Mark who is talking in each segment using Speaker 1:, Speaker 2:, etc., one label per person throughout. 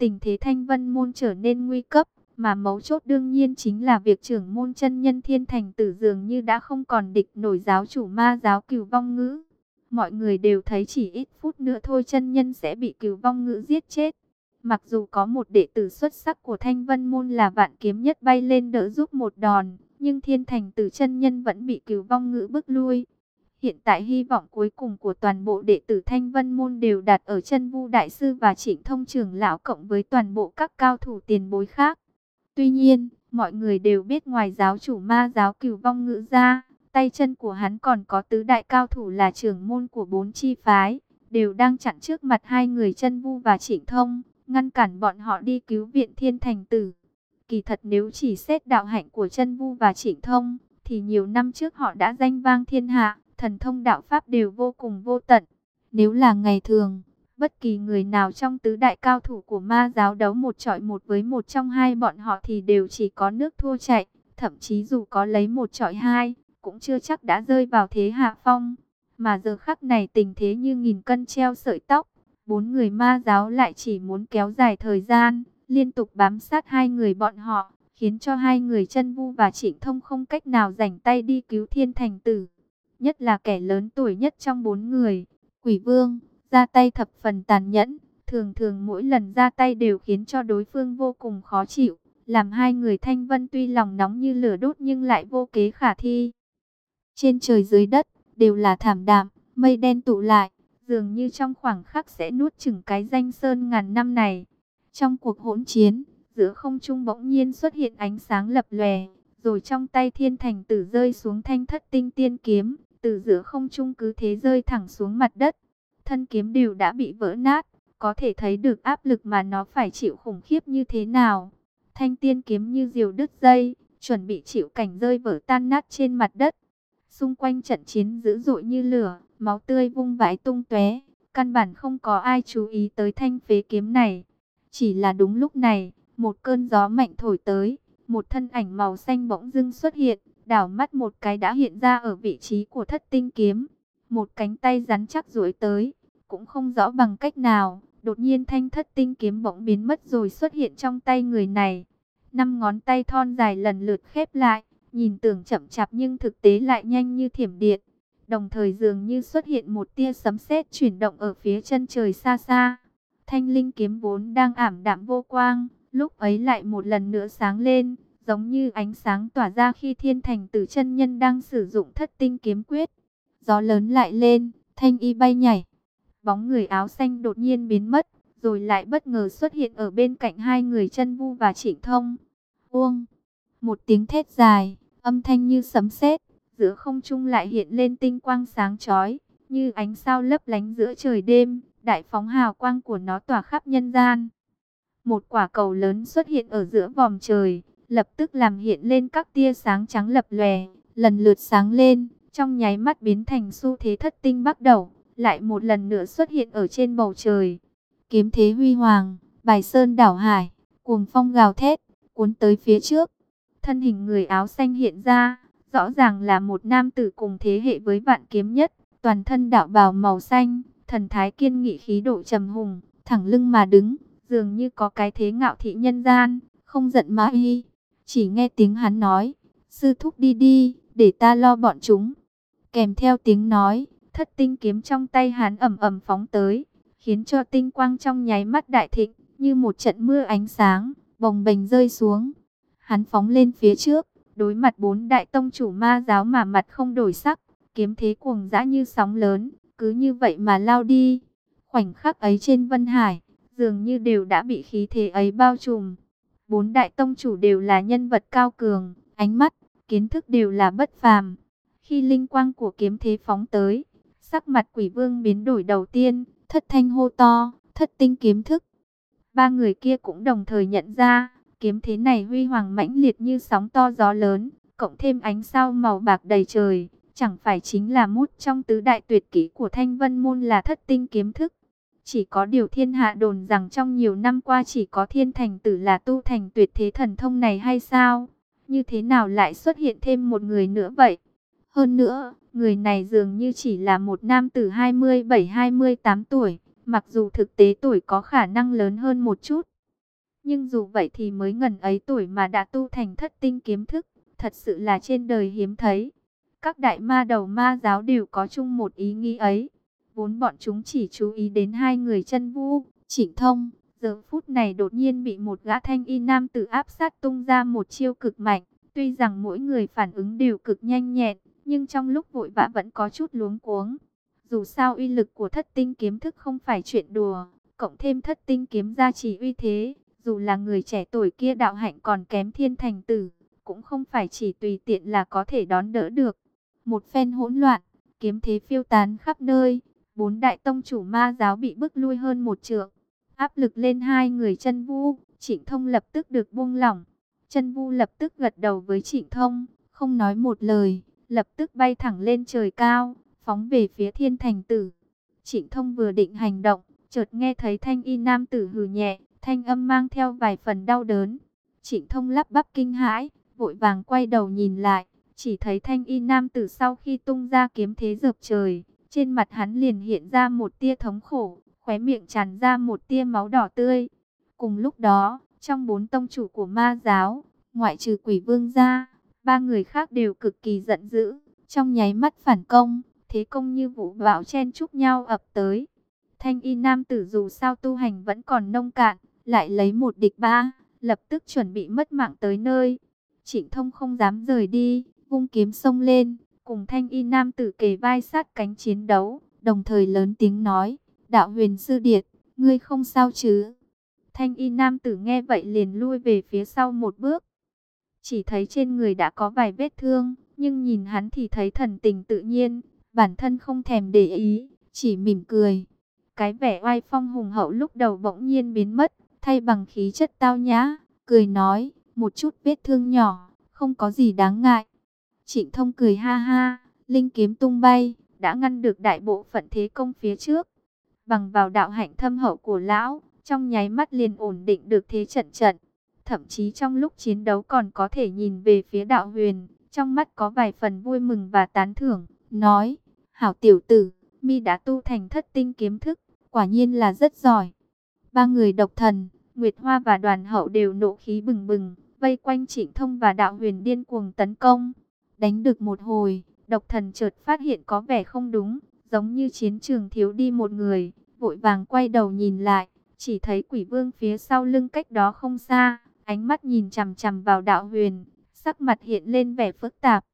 Speaker 1: tình thế thanh vân môn trở nên nguy cấp. Mà mấu chốt đương nhiên chính là việc trưởng môn chân nhân thiên thành tử dường như đã không còn địch nổi giáo chủ ma giáo cửu vong ngữ. Mọi người đều thấy chỉ ít phút nữa thôi chân nhân sẽ bị cửu vong ngữ giết chết. Mặc dù có một đệ tử xuất sắc của thanh vân môn là vạn kiếm nhất bay lên đỡ giúp một đòn, nhưng thiên thành tử chân nhân vẫn bị cửu vong ngữ bức lui. Hiện tại hy vọng cuối cùng của toàn bộ đệ tử Thanh Vân Môn đều đặt ở chân Vu Đại Sư và Trịnh Thông trưởng lão cộng với toàn bộ các cao thủ tiền bối khác. Tuy nhiên, mọi người đều biết ngoài giáo chủ ma giáo cửu vong ngữ ra, tay chân của hắn còn có tứ đại cao thủ là trưởng môn của bốn chi phái, đều đang chặn trước mặt hai người chân vu và trịnh thông, ngăn cản bọn họ đi cứu viện thiên thành tử. Kỳ thật nếu chỉ xét đạo hạnh của chân vu và trịnh thông, thì nhiều năm trước họ đã danh vang thiên hạ, thần thông đạo pháp đều vô cùng vô tận. Nếu là ngày thường, Bất kỳ người nào trong tứ đại cao thủ của ma giáo đấu một trọi một với một trong hai bọn họ thì đều chỉ có nước thua chạy. Thậm chí dù có lấy một trọi hai, cũng chưa chắc đã rơi vào thế hạ phong. Mà giờ khắc này tình thế như nghìn cân treo sợi tóc. Bốn người ma giáo lại chỉ muốn kéo dài thời gian, liên tục bám sát hai người bọn họ, khiến cho hai người chân vu và trịnh thông không cách nào rảnh tay đi cứu thiên thành tử. Nhất là kẻ lớn tuổi nhất trong bốn người, quỷ vương ra tay thập phần tàn nhẫn, thường thường mỗi lần ra tay đều khiến cho đối phương vô cùng khó chịu, làm hai người thanh vân tuy lòng nóng như lửa đốt nhưng lại vô kế khả thi. Trên trời dưới đất, đều là thảm đạm, mây đen tụ lại, dường như trong khoảng khắc sẽ nuốt chửng cái danh sơn ngàn năm này. Trong cuộc hỗn chiến, giữa không trung bỗng nhiên xuất hiện ánh sáng lập lòe, rồi trong tay thiên thành tử rơi xuống thanh thất tinh tiên kiếm, từ giữa không trung cứ thế rơi thẳng xuống mặt đất thân kiếm đều đã bị vỡ nát, có thể thấy được áp lực mà nó phải chịu khủng khiếp như thế nào. Thanh tiên kiếm như diều đứt dây, chuẩn bị chịu cảnh rơi vỡ tan nát trên mặt đất. Xung quanh trận chiến dữ dội như lửa, máu tươi vung vãi tung tóe, căn bản không có ai chú ý tới thanh phế kiếm này. Chỉ là đúng lúc này, một cơn gió mạnh thổi tới, một thân ảnh màu xanh bỗng dưng xuất hiện, đảo mắt một cái đã hiện ra ở vị trí của thất tinh kiếm. Một cánh tay rắn chắc duỗi tới, cũng không rõ bằng cách nào, đột nhiên thanh thất tinh kiếm bỗng biến mất rồi xuất hiện trong tay người này. Năm ngón tay thon dài lần lượt khép lại, nhìn tưởng chậm chạp nhưng thực tế lại nhanh như thiểm điện. Đồng thời dường như xuất hiện một tia sấm sét chuyển động ở phía chân trời xa xa. Thanh linh kiếm vốn đang ảm đạm vô quang, lúc ấy lại một lần nữa sáng lên, giống như ánh sáng tỏa ra khi thiên thành tử chân nhân đang sử dụng thất tinh kiếm quyết. Gió lớn lại lên, thanh y bay nhảy, Bóng người áo xanh đột nhiên biến mất, rồi lại bất ngờ xuất hiện ở bên cạnh hai người chân vu và trịnh thông. Uông, một tiếng thét dài, âm thanh như sấm sét, giữa không trung lại hiện lên tinh quang sáng chói, như ánh sao lấp lánh giữa trời đêm, đại phóng hào quang của nó tỏa khắp nhân gian. Một quả cầu lớn xuất hiện ở giữa vòm trời, lập tức làm hiện lên các tia sáng trắng lập lòe, lần lượt sáng lên, trong nháy mắt biến thành xu thế thất tinh bắt đầu lại một lần nữa xuất hiện ở trên bầu trời. Kiếm thế huy hoàng, bài sơn đảo hải, cuồng phong gào thét, cuốn tới phía trước. Thân hình người áo xanh hiện ra, rõ ràng là một nam tử cùng thế hệ với vạn kiếm nhất, toàn thân đạo bào màu xanh, thần thái kiên nghị khí độ trầm hùng, thẳng lưng mà đứng, dường như có cái thế ngạo thị nhân gian, không giận mã y. Chỉ nghe tiếng hắn nói, sư thúc đi đi, để ta lo bọn chúng. Kèm theo tiếng nói, thất tinh kiếm trong tay hắn ẩm ẩm phóng tới, khiến cho tinh quang trong nháy mắt đại thịnh, như một trận mưa ánh sáng, bồng bềnh rơi xuống. Hắn phóng lên phía trước, đối mặt bốn đại tông chủ ma giáo mà mặt không đổi sắc, kiếm thế cuồng dã như sóng lớn, cứ như vậy mà lao đi. Khoảnh khắc ấy trên Vân Hải, dường như đều đã bị khí thế ấy bao trùm. Bốn đại tông chủ đều là nhân vật cao cường, ánh mắt, kiến thức đều là bất phàm. Khi linh quang của kiếm thế phóng tới, Sắc mặt quỷ vương biến đổi đầu tiên, thất thanh hô to, thất tinh kiếm thức. Ba người kia cũng đồng thời nhận ra, kiếm thế này huy hoàng mãnh liệt như sóng to gió lớn, cộng thêm ánh sao màu bạc đầy trời, chẳng phải chính là mút trong tứ đại tuyệt kỹ của thanh vân môn là thất tinh kiếm thức. Chỉ có điều thiên hạ đồn rằng trong nhiều năm qua chỉ có thiên thành tử là tu thành tuyệt thế thần thông này hay sao? Như thế nào lại xuất hiện thêm một người nữa vậy? Hơn nữa, người này dường như chỉ là một nam tử 27-28 tuổi, mặc dù thực tế tuổi có khả năng lớn hơn một chút. Nhưng dù vậy thì mới ngần ấy tuổi mà đã tu thành thất tinh kiếm thức, thật sự là trên đời hiếm thấy. Các đại ma đầu ma giáo đều có chung một ý nghĩ ấy. Vốn bọn chúng chỉ chú ý đến hai người chân vu, chỉnh thông. Giờ phút này đột nhiên bị một gã thanh y nam tử áp sát tung ra một chiêu cực mạnh. Tuy rằng mỗi người phản ứng đều cực nhanh nhẹn, nhưng trong lúc vội vã vẫn có chút luống cuống. Dù sao uy lực của thất tinh kiếm thức không phải chuyện đùa, cộng thêm thất tinh kiếm gia trì uy thế, dù là người trẻ tuổi kia đạo hạnh còn kém thiên thành tử, cũng không phải chỉ tùy tiện là có thể đón đỡ được. Một phen hỗn loạn, kiếm thế phiêu tán khắp nơi, bốn đại tông chủ ma giáo bị bức lui hơn một trượng. Áp lực lên hai người chân vu, trịnh thông lập tức được buông lỏng. Chân vu lập tức gật đầu với trịnh thông, không nói một lời, lập tức bay thẳng lên trời cao, phóng về phía thiên thành tử. Trịnh thông vừa định hành động, chợt nghe thấy thanh y nam tử hừ nhẹ, thanh âm mang theo vài phần đau đớn. Trịnh thông lắp bắp kinh hãi, vội vàng quay đầu nhìn lại, chỉ thấy thanh y nam tử sau khi tung ra kiếm thế dập trời, trên mặt hắn liền hiện ra một tia thống khổ, khóe miệng tràn ra một tia máu đỏ tươi. Cùng lúc đó, trong bốn tông chủ của ma giáo, ngoại trừ quỷ vương ra, ba người khác đều cực kỳ giận dữ, trong nháy mắt phản công, thế công như vũ bão chen chúc nhau ập tới. Thanh y nam tử dù sao tu hành vẫn còn nông cạn, lại lấy một địch ba, lập tức chuẩn bị mất mạng tới nơi. Trịnh thông không dám rời đi, vung kiếm xông lên, cùng thanh y nam tử kề vai sát cánh chiến đấu, đồng thời lớn tiếng nói, đạo huyền sư điệt, ngươi không sao chứ. Thanh y nam tử nghe vậy liền lui về phía sau một bước. Chỉ thấy trên người đã có vài vết thương, nhưng nhìn hắn thì thấy thần tình tự nhiên, bản thân không thèm để ý, chỉ mỉm cười. Cái vẻ oai phong hùng hậu lúc đầu bỗng nhiên biến mất, thay bằng khí chất tao nhã, cười nói, một chút vết thương nhỏ, không có gì đáng ngại. Trịnh thông cười ha ha, linh kiếm tung bay, đã ngăn được đại bộ phận thế công phía trước. Bằng vào đạo hạnh thâm hậu của lão, trong nháy mắt liền ổn định được thế trận trận. Thậm chí trong lúc chiến đấu còn có thể nhìn về phía đạo huyền, trong mắt có vài phần vui mừng và tán thưởng, nói, hảo tiểu tử, mi đã tu thành thất tinh kiếm thức, quả nhiên là rất giỏi. Ba người độc thần, Nguyệt Hoa và đoàn hậu đều nộ khí bừng bừng, vây quanh trịnh thông và đạo huyền điên cuồng tấn công. Đánh được một hồi, độc thần chợt phát hiện có vẻ không đúng, giống như chiến trường thiếu đi một người, vội vàng quay đầu nhìn lại, chỉ thấy quỷ vương phía sau lưng cách đó không xa, ánh mắt nhìn chằm chằm vào đạo huyền, sắc mặt hiện lên vẻ phức tạp.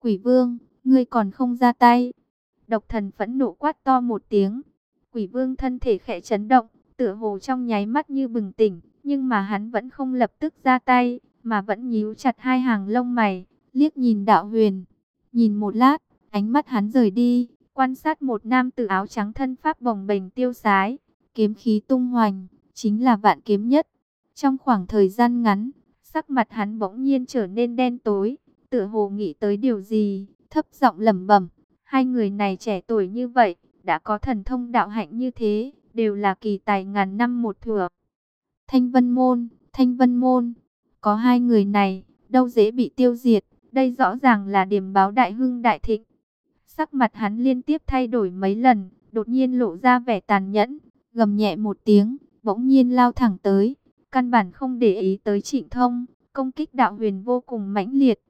Speaker 1: Quỷ vương, ngươi còn không ra tay. Độc thần phẫn nộ quát to một tiếng. Quỷ vương thân thể khẽ chấn động, tựa hồ trong nháy mắt như bừng tỉnh, nhưng mà hắn vẫn không lập tức ra tay, mà vẫn nhíu chặt hai hàng lông mày, liếc nhìn đạo huyền. Nhìn một lát, ánh mắt hắn rời đi, quan sát một nam tử áo trắng thân pháp bồng bềnh tiêu sái, kiếm khí tung hoành, chính là vạn kiếm nhất. Trong khoảng thời gian ngắn, sắc mặt hắn bỗng nhiên trở nên đen tối, tựa hồ nghĩ tới điều gì, thấp giọng lẩm bẩm, hai người này trẻ tuổi như vậy, đã có thần thông đạo hạnh như thế, đều là kỳ tài ngàn năm một thừa. Thanh Vân Môn, Thanh Vân Môn, có hai người này, đâu dễ bị tiêu diệt, đây rõ ràng là điểm báo đại hưng đại thịnh. Sắc mặt hắn liên tiếp thay đổi mấy lần, đột nhiên lộ ra vẻ tàn nhẫn, gầm nhẹ một tiếng, bỗng nhiên lao thẳng tới, căn bản không để ý tới trịnh thông, công kích đạo huyền vô cùng mãnh liệt.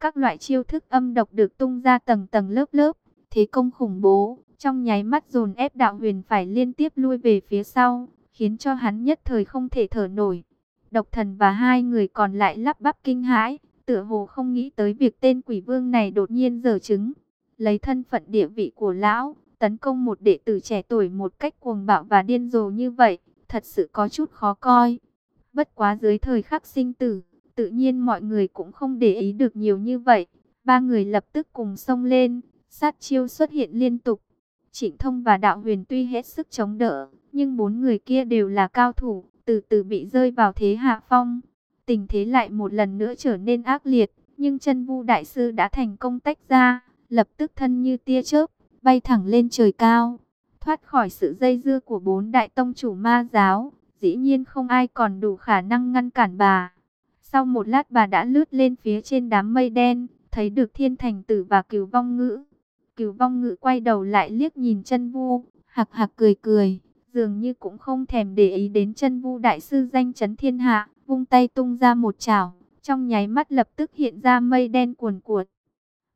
Speaker 1: Các loại chiêu thức âm độc được tung ra tầng tầng lớp lớp, thế công khủng bố, trong nháy mắt dồn ép đạo huyền phải liên tiếp lui về phía sau, khiến cho hắn nhất thời không thể thở nổi. Độc thần và hai người còn lại lắp bắp kinh hãi, tựa hồ không nghĩ tới việc tên quỷ vương này đột nhiên dở chứng. Lấy thân phận địa vị của lão, tấn công một đệ tử trẻ tuổi một cách cuồng bạo và điên rồ như vậy, thật sự có chút khó coi. Bất quá dưới thời khắc sinh tử, tự nhiên mọi người cũng không để ý được nhiều như vậy. Ba người lập tức cùng xông lên, sát chiêu xuất hiện liên tục. Trịnh Thông và Đạo Huyền tuy hết sức chống đỡ, nhưng bốn người kia đều là cao thủ, từ từ bị rơi vào thế hạ phong. Tình thế lại một lần nữa trở nên ác liệt, nhưng chân vu đại sư đã thành công tách ra, lập tức thân như tia chớp, bay thẳng lên trời cao, thoát khỏi sự dây dưa của bốn đại tông chủ ma giáo. Dĩ nhiên không ai còn đủ khả năng ngăn cản bà. Sau một lát bà đã lướt lên phía trên đám mây đen, thấy được thiên thành tử và cửu vong ngữ. Cửu vong ngữ quay đầu lại liếc nhìn chân vu, hạc hạc cười cười, dường như cũng không thèm để ý đến chân vu đại sư danh chấn thiên hạ, vung tay tung ra một chảo, trong nháy mắt lập tức hiện ra mây đen cuồn cuộn.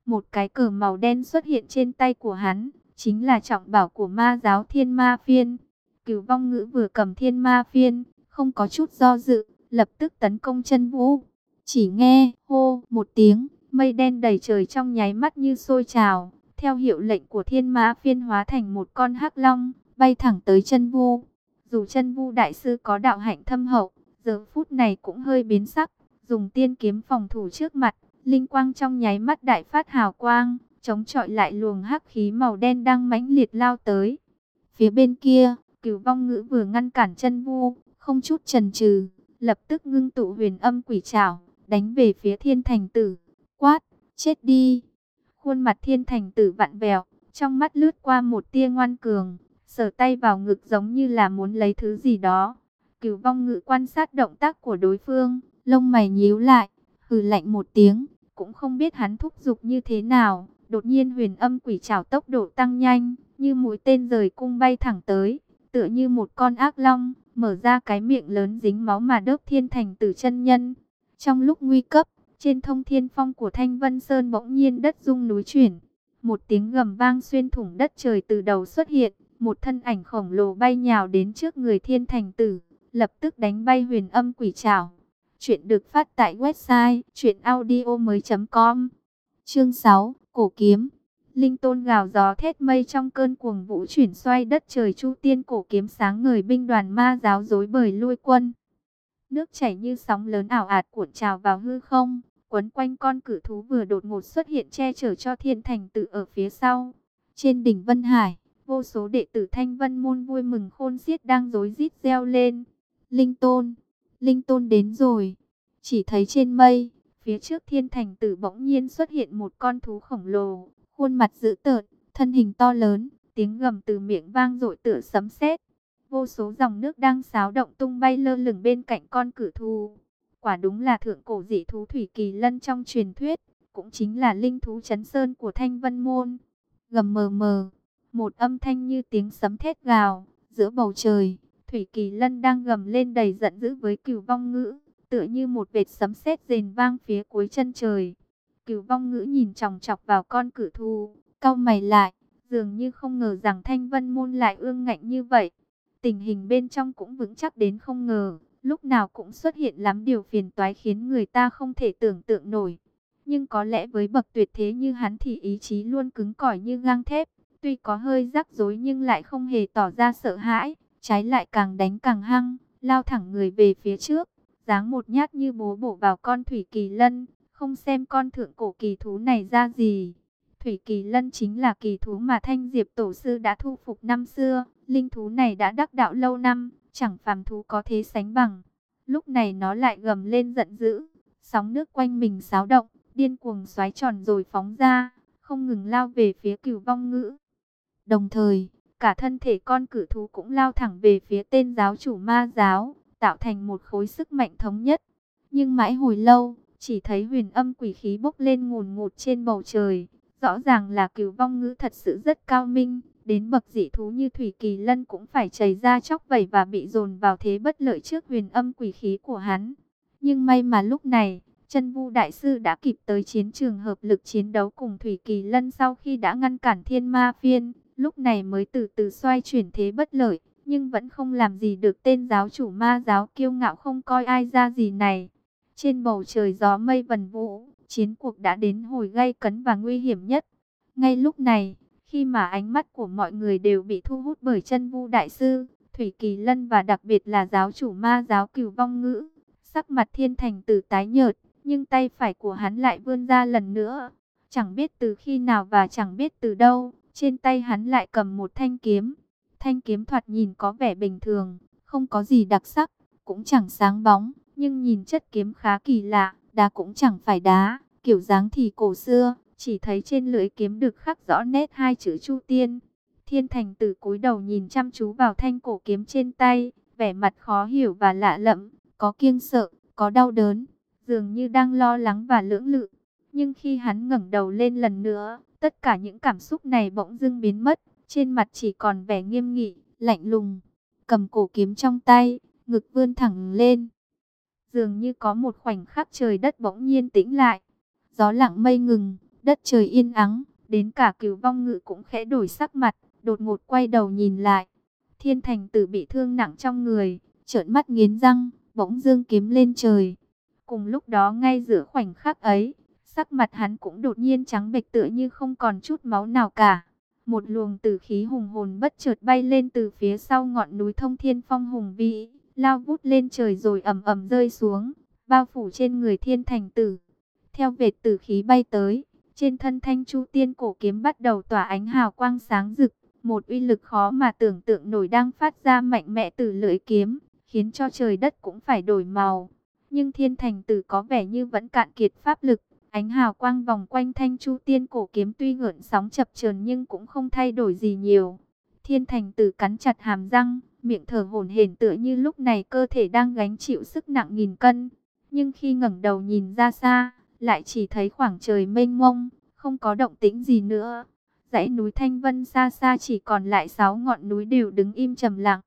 Speaker 1: Một cái cờ màu đen xuất hiện trên tay của hắn, chính là trọng bảo của ma giáo thiên ma phiên. Cửu vong ngữ vừa cầm thiên ma phiên, không có chút do dự, lập tức tấn công chân vũ. Chỉ nghe, hô, một tiếng, mây đen đầy trời trong nháy mắt như sôi trào, theo hiệu lệnh của thiên ma phiên hóa thành một con hắc long, bay thẳng tới chân vu. Dù chân vu đại sư có đạo hạnh thâm hậu, giờ phút này cũng hơi biến sắc, dùng tiên kiếm phòng thủ trước mặt, linh quang trong nháy mắt đại phát hào quang, chống chọi lại luồng hắc khí màu đen đang mãnh liệt lao tới. Phía bên kia, cửu vong ngữ vừa ngăn cản chân vu, không chút chần chừ, lập tức ngưng tụ huyền âm quỷ trảo, đánh về phía thiên thành tử, quát, chết đi. Khuôn mặt thiên thành tử vặn vẹo, trong mắt lướt qua một tia ngoan cường, sờ tay vào ngực giống như là muốn lấy thứ gì đó. Cửu vong Ngự quan sát động tác của đối phương, lông mày nhíu lại, hừ lạnh một tiếng, cũng không biết hắn thúc giục như thế nào. Đột nhiên huyền âm quỷ trảo tốc độ tăng nhanh, như mũi tên rời cung bay thẳng tới, tựa như một con ác long, mở ra cái miệng lớn dính máu mà đớp thiên thành tử chân nhân. Trong lúc nguy cấp, trên thông thiên phong của Thanh Vân Sơn bỗng nhiên đất rung núi chuyển. Một tiếng gầm vang xuyên thủng đất trời từ đầu xuất hiện, một thân ảnh khổng lồ bay nhào đến trước người thiên thành tử, lập tức đánh bay huyền âm quỷ trảo. Chuyện được phát tại website chuyenaudio.com Chương 6, Cổ Kiếm Linh tôn gào gió thét mây trong cơn cuồng vũ chuyển xoay đất trời chu tiên cổ kiếm sáng ngời binh đoàn ma giáo dối bời lui quân. Nước chảy như sóng lớn ảo ạt cuộn trào vào hư không, quấn quanh con cử thú vừa đột ngột xuất hiện che chở cho thiên thành tự ở phía sau. Trên đỉnh Vân Hải, vô số đệ tử thanh vân môn vui mừng khôn xiết đang rối rít reo lên. Linh tôn, linh tôn đến rồi. Chỉ thấy trên mây, phía trước thiên thành tử bỗng nhiên xuất hiện một con thú khổng lồ, khuôn mặt dữ tợn, thân hình to lớn, tiếng gầm từ miệng vang dội tựa sấm sét. Vô số dòng nước đang xáo động tung bay lơ lửng bên cạnh con cử thú. Quả đúng là thượng cổ dị thú thủy kỳ lân trong truyền thuyết, cũng chính là linh thú chấn sơn của Thanh Vân môn. Gầm mờ mờ, một âm thanh như tiếng sấm thét gào, giữa bầu trời, thủy kỳ lân đang gầm lên đầy giận dữ với cửu vong ngữ, tựa như một vệt sấm sét rền vang phía cuối chân trời. Cửu vong ngữ nhìn chòng chọc vào con cử thú, cau mày lại, dường như không ngờ rằng thanh vân môn lại ương ngạnh như vậy. Tình hình bên trong cũng vững chắc đến không ngờ, lúc nào cũng xuất hiện lắm điều phiền toái khiến người ta không thể tưởng tượng nổi. Nhưng có lẽ với bậc tuyệt thế như hắn thì ý chí luôn cứng cỏi như gang thép, tuy có hơi rắc rối nhưng lại không hề tỏ ra sợ hãi, trái lại càng đánh càng hăng, lao thẳng người về phía trước, dáng một nhát như bố bổ vào con thủy kỳ lân, không xem con thượng cổ kỳ thú này ra gì. Thủy kỳ lân chính là kỳ thú mà Thanh Diệp Tổ Sư đã thu phục năm xưa. Linh thú này đã đắc đạo lâu năm, chẳng phàm thú có thế sánh bằng. Lúc này nó lại gầm lên giận dữ, sóng nước quanh mình xáo động, điên cuồng xoáy tròn rồi phóng ra, không ngừng lao về phía cửu vong ngữ. Đồng thời, cả thân thể con cử thú cũng lao thẳng về phía tên giáo chủ ma giáo, tạo thành một khối sức mạnh thống nhất. Nhưng mãi hồi lâu, chỉ thấy huyền âm quỷ khí bốc lên ngùn ngụt trên bầu trời. Rõ ràng là cửu vong ngữ thật sự rất cao minh. Đến bậc dị thú như Thủy Kỳ Lân cũng phải chảy ra chóc vẩy và bị dồn vào thế bất lợi trước huyền âm quỷ khí của hắn. Nhưng may mà lúc này, chân vu đại sư đã kịp tới chiến trường hợp lực chiến đấu cùng Thủy Kỳ Lân sau khi đã ngăn cản thiên ma phiên. Lúc này mới từ từ xoay chuyển thế bất lợi, nhưng vẫn không làm gì được tên giáo chủ ma giáo kiêu ngạo không coi ai ra gì này. Trên bầu trời gió mây vần vũ, chiến cuộc đã đến hồi gay cấn và nguy hiểm nhất. Ngay lúc này, khi mà ánh mắt của mọi người đều bị thu hút bởi chân vu đại sư, Thủy Kỳ Lân và đặc biệt là giáo chủ ma giáo cửu vong ngữ, sắc mặt thiên thành tử tái nhợt, nhưng tay phải của hắn lại vươn ra lần nữa. Chẳng biết từ khi nào và chẳng biết từ đâu, trên tay hắn lại cầm một thanh kiếm. Thanh kiếm thoạt nhìn có vẻ bình thường, không có gì đặc sắc, cũng chẳng sáng bóng, nhưng nhìn chất kiếm khá kỳ lạ, đá cũng chẳng phải đá, kiểu dáng thì cổ xưa, chỉ thấy trên lưỡi kiếm được khắc rõ nét hai chữ Chu Tiên. Thiên Thành Tử cúi đầu nhìn chăm chú vào thanh cổ kiếm trên tay, vẻ mặt khó hiểu và lạ lẫm, có kiêng sợ, có đau đớn, dường như đang lo lắng và lưỡng lự. Nhưng khi hắn ngẩng đầu lên lần nữa, tất cả những cảm xúc này bỗng dưng biến mất, trên mặt chỉ còn vẻ nghiêm nghị, lạnh lùng. cầm cổ kiếm trong tay, ngực vươn thẳng lên. Dường như có một khoảnh khắc trời đất bỗng nhiên tĩnh lại. Gió lặng mây ngừng, đất trời yên ắng, đến cả cửu vong ngự cũng khẽ đổi sắc mặt, đột ngột quay đầu nhìn lại. Thiên thành tử bị thương nặng trong người, trợn mắt nghiến răng, bỗng dương kiếm lên trời. Cùng lúc đó ngay giữa khoảnh khắc ấy, sắc mặt hắn cũng đột nhiên trắng bệch tựa như không còn chút máu nào cả. Một luồng tử khí hùng hồn bất chợt bay lên từ phía sau ngọn núi thông thiên phong hùng vĩ, lao vút lên trời rồi ầm ầm rơi xuống, bao phủ trên người thiên thành tử. Theo vệt tử khí bay tới, trên thân thanh chu tiên cổ kiếm bắt đầu tỏa ánh hào quang sáng rực, một uy lực khó mà tưởng tượng nổi đang phát ra mạnh mẽ từ lưỡi kiếm, khiến cho trời đất cũng phải đổi màu. Nhưng thiên thành tử có vẻ như vẫn cạn kiệt pháp lực, ánh hào quang vòng quanh thanh chu tiên cổ kiếm tuy ngợn sóng chập chờn nhưng cũng không thay đổi gì nhiều. Thiên thành tử cắn chặt hàm răng, miệng thở hổn hển tựa như lúc này cơ thể đang gánh chịu sức nặng nghìn cân. Nhưng khi ngẩng đầu nhìn ra xa, lại chỉ thấy khoảng trời mênh mông, không có động tĩnh gì nữa. Dãy núi Thanh Vân xa xa chỉ còn lại sáu ngọn núi đều đứng im trầm lặng.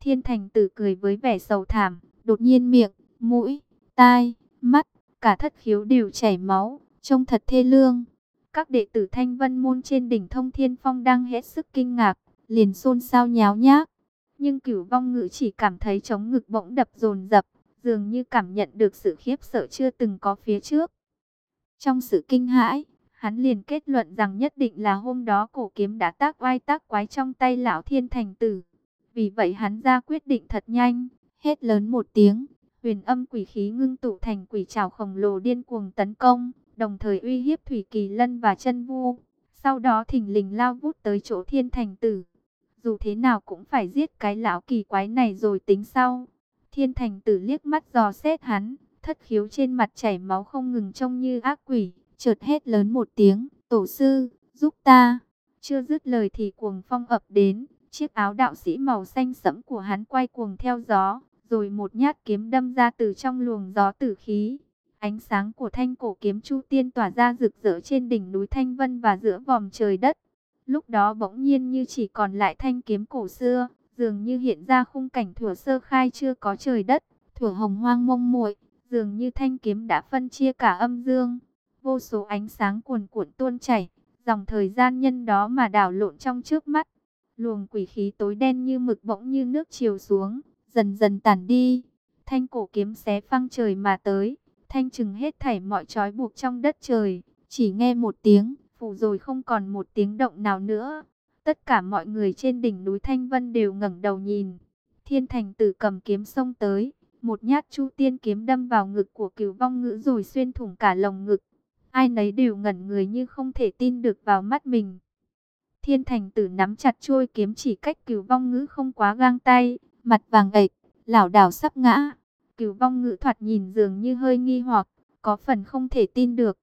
Speaker 1: Thiên thành tử cười với vẻ sầu thảm, đột nhiên miệng, mũi, tai, mắt, cả thất khiếu đều chảy máu, trông thật thê lương. Các đệ tử Thanh Vân môn trên đỉnh Thông Thiên Phong đang hết sức kinh ngạc, liền xôn xao nháo nhác. Nhưng cửu vong ngữ chỉ cảm thấy chống ngực bỗng đập dồn dập, dường như cảm nhận được sự khiếp sợ chưa từng có phía trước. Trong sự kinh hãi, hắn liền kết luận rằng nhất định là hôm đó cổ kiếm đã tác oai tác quái trong tay lão thiên thành tử. Vì vậy hắn ra quyết định thật nhanh, hết lớn một tiếng, huyền âm quỷ khí ngưng tụ thành quỷ trảo khổng lồ điên cuồng tấn công, đồng thời uy hiếp Thủy Kỳ Lân và chân vu. Sau đó thình lình lao vút tới chỗ thiên thành tử. Dù thế nào cũng phải giết cái lão kỳ quái này rồi tính sau. Thiên thành tử liếc mắt dò xét hắn, thất khiếu trên mặt chảy máu không ngừng trông như ác quỷ, chợt hét lớn một tiếng, tổ sư, giúp ta. Chưa dứt lời thì cuồng phong ập đến, chiếc áo đạo sĩ màu xanh sẫm của hắn quay cuồng theo gió, rồi một nhát kiếm đâm ra từ trong luồng gió tử khí. Ánh sáng của thanh cổ kiếm chu tiên tỏa ra rực rỡ trên đỉnh núi Thanh Vân và giữa vòm trời đất. Lúc đó bỗng nhiên như chỉ còn lại thanh kiếm cổ xưa, dường như hiện ra khung cảnh thủa sơ khai chưa có trời đất, thủa hồng hoang mông muội, dường như thanh kiếm đã phân chia cả âm dương. Vô số ánh sáng cuồn cuộn tuôn chảy, dòng thời gian nhân đó mà đảo lộn trong trước mắt. Luồng quỷ khí tối đen như mực bỗng như nước chiều xuống, dần dần tản đi. Thanh cổ kiếm xé phăng trời mà tới, thanh trừng hết thảy mọi trói buộc trong đất trời. Chỉ nghe một tiếng, phủ rồi không còn một tiếng động nào nữa. Tất cả mọi người trên đỉnh núi Thanh Vân đều ngẩng đầu nhìn. Thiên thành tử cầm kiếm xông tới, một nhát chu tiên kiếm đâm vào ngực của cửu vong ngữ rồi xuyên thủng cả lồng ngực. Ai nấy đều ngẩn người như không thể tin được vào mắt mình. Thiên thành tử nắm chặt chuôi kiếm chỉ cách cửu vong ngữ không quá gang tay, mặt vàng ệch, lảo đảo sắp ngã. Cửu vong ngữ thoạt nhìn dường như hơi nghi hoặc, có phần không thể tin được.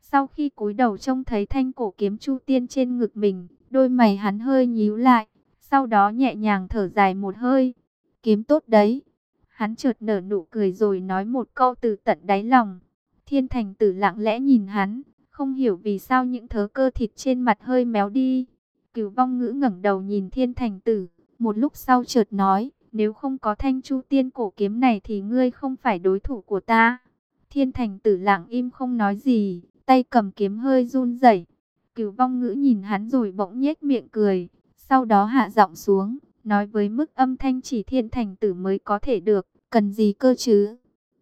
Speaker 1: Sau khi cúi đầu trông thấy thanh cổ kiếm chu tiên trên ngực mình, đôi mày hắn hơi nhíu lại, sau đó nhẹ nhàng thở dài một hơi. Kiếm tốt đấy. Hắn chợt nở nụ cười rồi nói một câu từ tận đáy lòng. Thiên thành tử lặng lẽ nhìn hắn, không hiểu vì sao những thớ cơ thịt trên mặt hơi méo đi. Cửu vong ngữ ngẩng đầu nhìn thiên thành tử, một lúc sau chợt nói, nếu không có thanh chu tiên cổ kiếm này thì ngươi không phải đối thủ của ta. Thiên thành tử lặng im không nói gì, tay cầm kiếm hơi run rẩy. Cửu vong ngữ nhìn hắn rồi bỗng nhếch miệng cười, sau đó hạ giọng xuống, nói với mức âm thanh chỉ thiên thành tử mới có thể được, cần gì cơ chứ?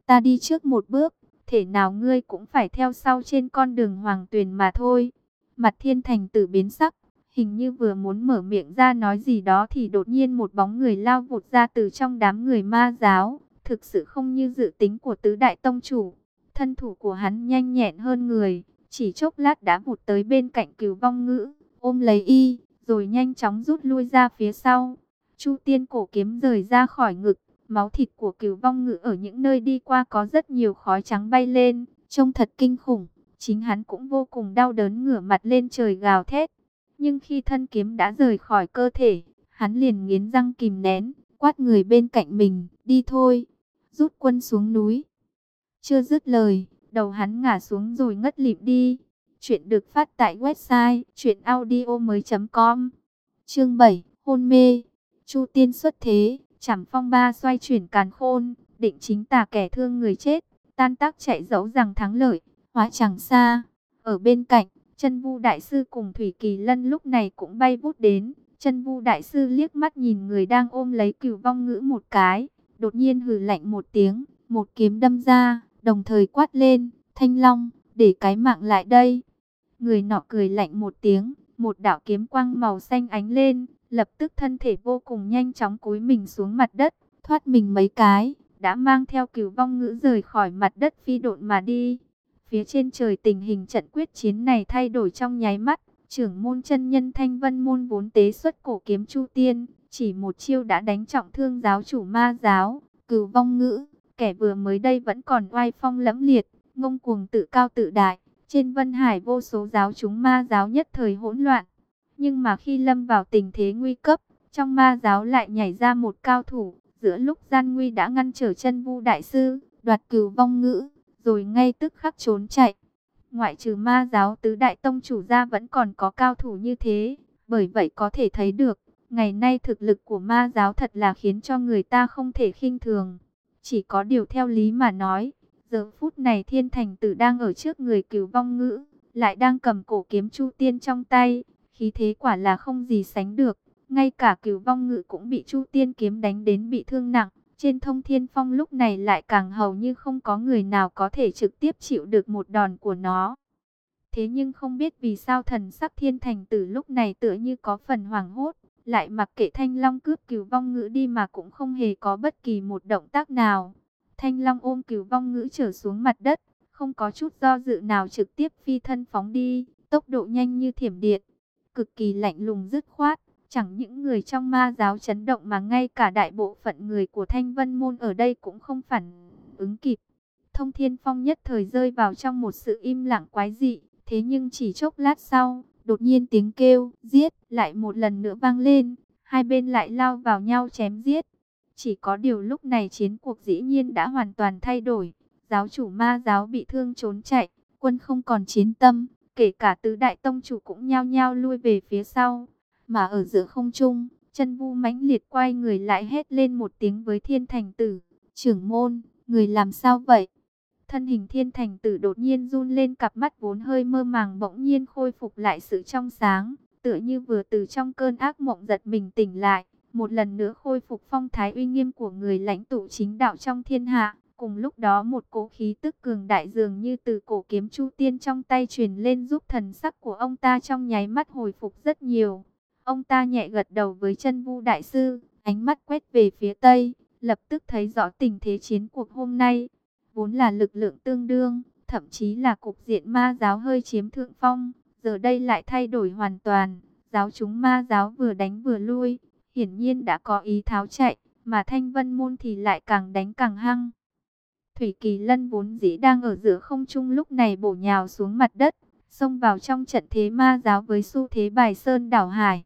Speaker 1: Ta đi trước một bước, thể nào ngươi cũng phải theo sau trên con đường hoàng tuyền mà thôi. Mặt thiên thành tử biến sắc, hình như vừa muốn mở miệng ra nói gì đó thì đột nhiên một bóng người lao vụt ra từ trong đám người ma giáo, thực sự không như dự tính của tứ đại tông chủ. Thân thủ của hắn nhanh nhẹn hơn người, chỉ chốc lát đã vụt tới bên cạnh cửu vong ngữ, ôm lấy y, rồi nhanh chóng rút lui ra phía sau. Chu tiên cổ kiếm rời ra khỏi ngực, máu thịt của cửu vong ngữ ở những nơi đi qua có rất nhiều khói trắng bay lên, trông thật kinh khủng. Chính hắn cũng vô cùng đau đớn ngửa mặt lên trời gào thét. Nhưng khi thân kiếm đã rời khỏi cơ thể, hắn liền nghiến răng kìm nén, quát người bên cạnh mình, đi thôi, rút quân xuống núi. Chưa dứt lời, đầu hắn ngả xuống rồi ngất lịm đi. Chuyện được phát tại website chuyenaudio.com Chương 7, hôn mê, Chu tiên xuất thế, chảm phong ba xoay chuyển càn khôn, định chính tà kẻ thương người chết, tan tác chạy dẫu rằng thắng lợi, hóa chẳng xa. Ở bên cạnh, chân vu đại sư cùng Thủy Kỳ Lân lúc này cũng bay vút đến. Chân vu đại sư liếc mắt nhìn người đang ôm lấy cửu vong ngữ một cái, đột nhiên hừ lạnh một tiếng, một kiếm đâm ra, đồng thời quát lên, thanh long, để cái mạng lại đây. Người nọ cười lạnh một tiếng, một đạo kiếm quang màu xanh ánh lên, lập tức thân thể vô cùng nhanh chóng cúi mình xuống mặt đất, thoát mình mấy cái, đã mang theo cửu vong ngữ rời khỏi mặt đất phi độn mà đi. Phía trên trời tình hình trận quyết chiến này thay đổi trong nháy mắt, trưởng môn chân nhân thanh vân môn vốn tế xuất cổ kiếm chu tiên, chỉ một chiêu đã đánh trọng thương giáo chủ ma giáo, cửu vong ngữ, kẻ vừa mới đây vẫn còn oai phong lẫm liệt, ngông cuồng tự cao tự đại. Trên Vân Hải vô số giáo chúng ma giáo nhất thời hỗn loạn. Nhưng mà khi lâm vào tình thế nguy cấp, trong ma giáo lại nhảy ra một cao thủ. Giữa lúc gian nguy đã ngăn trở chân vu đại sư, đoạt cửu vong ngữ, rồi ngay tức khắc trốn chạy. Ngoại trừ ma giáo tứ đại tông chủ ra vẫn còn có cao thủ như thế. Bởi vậy có thể thấy được, ngày nay thực lực của ma giáo thật là khiến cho người ta không thể khinh thường. Chỉ có điều theo lý mà nói, Giờ phút này thiên thành tử đang ở trước người cứu vong ngữ, lại đang cầm cổ kiếm chu tiên trong tay, khí thế quả là không gì sánh được. Ngay cả cửu vong ngữ cũng bị chu tiên kiếm đánh đến bị thương nặng. Trên thông thiên phong lúc này lại càng hầu như không có người nào có thể trực tiếp chịu được một đòn của nó. Thế nhưng không biết vì sao thần sắc thiên thành tử lúc này tựa như có phần hoảng hốt, lại mặc kệ thanh long cướp cửu vong ngữ đi mà cũng không hề có bất kỳ một động tác nào. Thanh Long ôm cửu vong ngữ trở xuống mặt đất, không có chút do dự nào trực tiếp phi thân phóng đi, tốc độ nhanh như thiểm điện, cực kỳ lạnh lùng dứt khoát. Chẳng những người trong ma giáo chấn động mà ngay cả đại bộ phận người của Thanh Vân Môn ở đây cũng không phản ứng kịp. Thông Thiên Phong nhất thời rơi vào trong một sự im lặng quái dị, thế nhưng chỉ chốc lát sau, đột nhiên tiếng kêu, giết, lại một lần nữa vang lên, hai bên lại lao vào nhau chém giết. Chỉ có điều lúc này chiến cuộc dĩ nhiên đã hoàn toàn thay đổi. Giáo chủ ma giáo bị thương trốn chạy, quân không còn chiến tâm, kể cả tứ đại tông chủ cũng nhao nhao lui về phía sau. Mà ở giữa không trung, chân vu mãnh liệt quay người lại hét lên một tiếng với thiên thành tử. Trưởng môn, người làm sao vậy? Thân hình thiên thành tử đột nhiên run lên cặp mắt vốn hơi mơ màng bỗng nhiên khôi phục lại sự trong sáng, tựa như vừa từ trong cơn ác mộng giật mình tỉnh lại một lần nữa khôi phục phong thái uy nghiêm của người lãnh tụ chính đạo trong thiên hạ. Cùng lúc đó một cỗ khí tức cường đại dường như từ cổ kiếm chu tiên trong tay truyền lên giúp thần sắc của ông ta trong nháy mắt hồi phục rất nhiều. Ông ta nhẹ gật đầu với chân vu đại sư, ánh mắt quét về phía tây, lập tức thấy rõ tình thế chiến cuộc hôm nay. Vốn là lực lượng tương đương, thậm chí là cục diện ma giáo hơi chiếm thượng phong, giờ đây lại thay đổi hoàn toàn. Giáo chúng ma giáo vừa đánh vừa lui, hiển nhiên đã có ý tháo chạy, mà Thanh Vân Môn thì lại càng đánh càng hăng. Thủy Kỳ Lân vốn dĩ đang ở giữa không trung lúc này bổ nhào xuống mặt đất, xông vào trong trận thế ma giáo với xu thế bài sơn đảo hải.